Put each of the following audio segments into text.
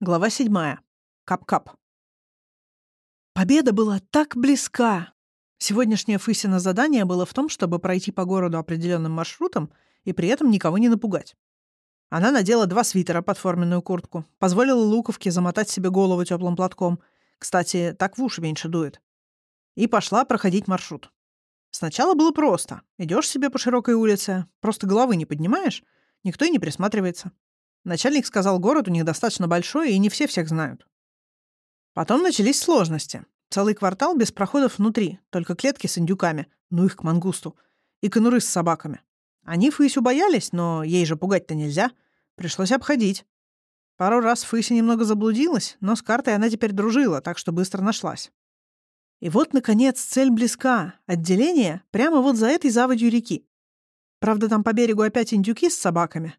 Глава седьмая. Кап-кап. Победа была так близка. Сегодняшнее Фысина задание было в том, чтобы пройти по городу определенным маршрутом и при этом никого не напугать. Она надела два свитера под форменную куртку, позволила Луковке замотать себе голову теплым платком. Кстати, так в уши меньше дует. И пошла проходить маршрут. Сначала было просто. Идешь себе по широкой улице, просто головы не поднимаешь, никто и не присматривается. Начальник сказал, город у них достаточно большой, и не все всех знают. Потом начались сложности. Целый квартал без проходов внутри, только клетки с индюками, ну их к мангусту, и конуры с собаками. Они Фысю боялись, но ей же пугать-то нельзя. Пришлось обходить. Пару раз Фыся немного заблудилась, но с картой она теперь дружила, так что быстро нашлась. И вот, наконец, цель близка. Отделение прямо вот за этой заводью реки. Правда, там по берегу опять индюки с собаками.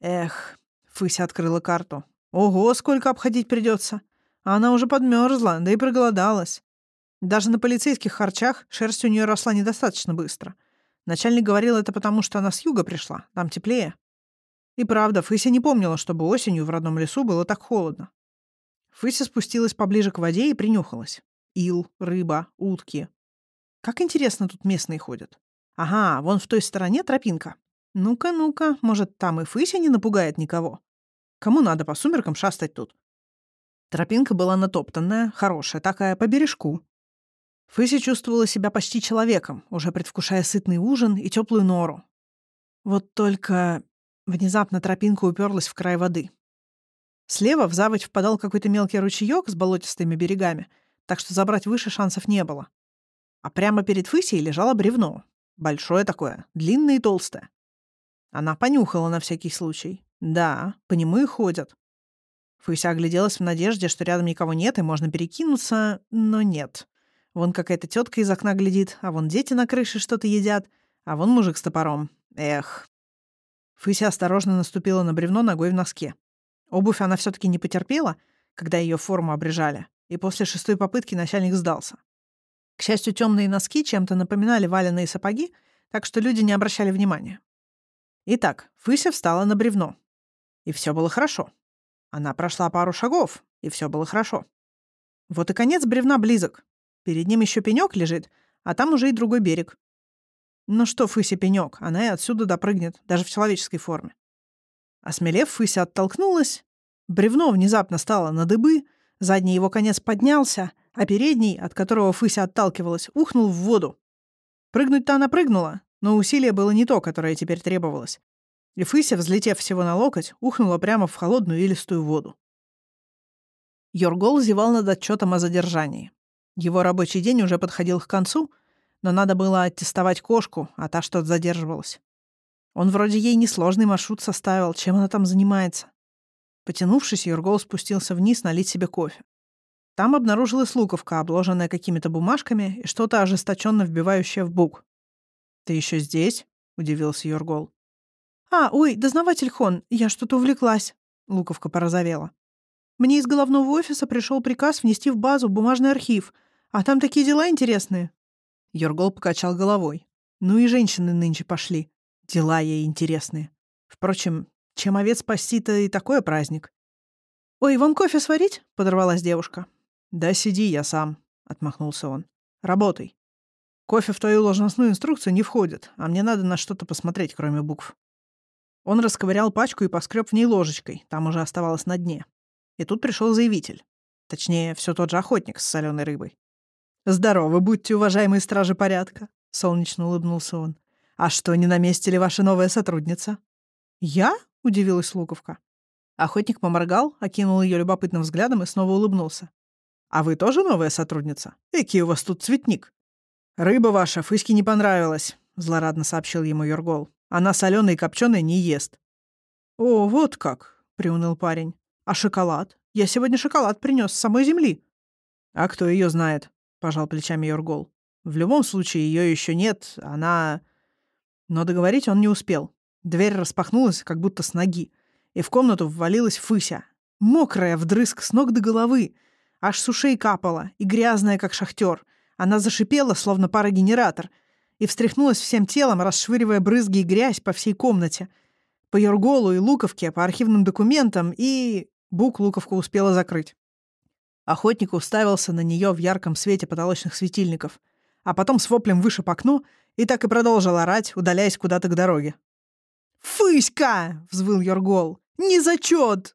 Эх, Фыся открыла карту. Ого, сколько обходить придется. Она уже подмерзла, да и проголодалась. Даже на полицейских харчах шерсть у нее росла недостаточно быстро. Начальник говорил это потому, что она с юга пришла, там теплее. И правда, Фыся не помнила, чтобы осенью в родном лесу было так холодно. Фыся спустилась поближе к воде и принюхалась. Ил, рыба, утки. Как интересно тут местные ходят. Ага, вон в той стороне тропинка. Ну-ка, ну-ка, может, там и Фыся не напугает никого? Кому надо по сумеркам шастать тут? Тропинка была натоптанная, хорошая такая, по бережку. Фыси чувствовала себя почти человеком, уже предвкушая сытный ужин и теплую нору. Вот только внезапно тропинка уперлась в край воды. Слева в заводь впадал какой-то мелкий ручеек с болотистыми берегами, так что забрать выше шансов не было. А прямо перед Фысей лежало бревно. Большое такое, длинное и толстое. Она понюхала на всякий случай. Да, по нему и ходят. Фуся огляделась в надежде, что рядом никого нет и можно перекинуться, но нет. Вон какая-то тетка из окна глядит, а вон дети на крыше что-то едят, а вон мужик с топором. Эх. Фыся осторожно наступила на бревно ногой в носке. Обувь она все таки не потерпела, когда ее форму обрежали, и после шестой попытки начальник сдался. К счастью, темные носки чем-то напоминали валенные сапоги, так что люди не обращали внимания. Итак, Фыся встала на бревно, и все было хорошо. Она прошла пару шагов, и все было хорошо. Вот и конец бревна близок. Перед ним еще пенек лежит, а там уже и другой берег. Ну что, Фыся пенек, она и отсюда допрыгнет, даже в человеческой форме. Осмелев, Фыся оттолкнулась. Бревно внезапно стало на дыбы, задний его конец поднялся, а передний, от которого Фыся отталкивалась, ухнул в воду. Прыгнуть-то она прыгнула, но усилие было не то, которое теперь требовалось и Фыся, взлетев всего на локоть, ухнула прямо в холодную илистую воду. Йоргол зевал над отчетом о задержании. Его рабочий день уже подходил к концу, но надо было аттестовать кошку, а та что-то задерживалась. Он вроде ей несложный маршрут составил, чем она там занимается. Потянувшись, Йоргол спустился вниз налить себе кофе. Там обнаружилась луковка, обложенная какими-то бумажками и что-то ожесточенно вбивающее в бук. «Ты еще здесь?» — удивился Йоргол. «А, ой, дознаватель Хон, я что-то увлеклась», — Луковка порозовела. «Мне из головного офиса пришел приказ внести в базу бумажный архив, а там такие дела интересные». Йоргол покачал головой. «Ну и женщины нынче пошли. Дела ей интересные. Впрочем, чем овец спасти-то и такой праздник». «Ой, вам кофе сварить?» — подорвалась девушка. «Да сиди, я сам», — отмахнулся он. «Работай. Кофе в твою должностную инструкцию не входит, а мне надо на что-то посмотреть, кроме букв». Он расковырял пачку и поскреб в ней ложечкой, там уже оставалось на дне. И тут пришел заявитель. Точнее, все тот же охотник с соленой рыбой. «Здорово, будьте, уважаемые стражи порядка», — солнечно улыбнулся он. «А что, не на месте ли ваша новая сотрудница?» «Я?» — удивилась Луковка. Охотник поморгал, окинул ее любопытным взглядом и снова улыбнулся. «А вы тоже новая сотрудница? Экий у вас тут цветник?» «Рыба ваша Фыське не понравилась», — злорадно сообщил ему Юргол. Она соленой и копченой не ест. О, вот как, приуныл парень. А шоколад? Я сегодня шоколад принес с самой земли. А кто ее знает? пожал плечами Йоргол. В любом случае, ее еще нет, она... Но договорить он не успел. Дверь распахнулась, как будто с ноги, и в комнату ввалилась Фыся. Мокрая, вдрызг с ног до головы. Аж с ушей капала, и грязная, как шахтер. Она зашипела, словно парогенератор — и встряхнулась всем телом, расшвыривая брызги и грязь по всей комнате. По Юрголу и Луковке, по архивным документам и... Бук луковку успела закрыть. Охотник уставился на нее в ярком свете потолочных светильников, а потом с воплем вышиб окно и так и продолжил орать, удаляясь куда-то к дороге. «Фыська!» — взвыл Йоргол. «Не зачет!»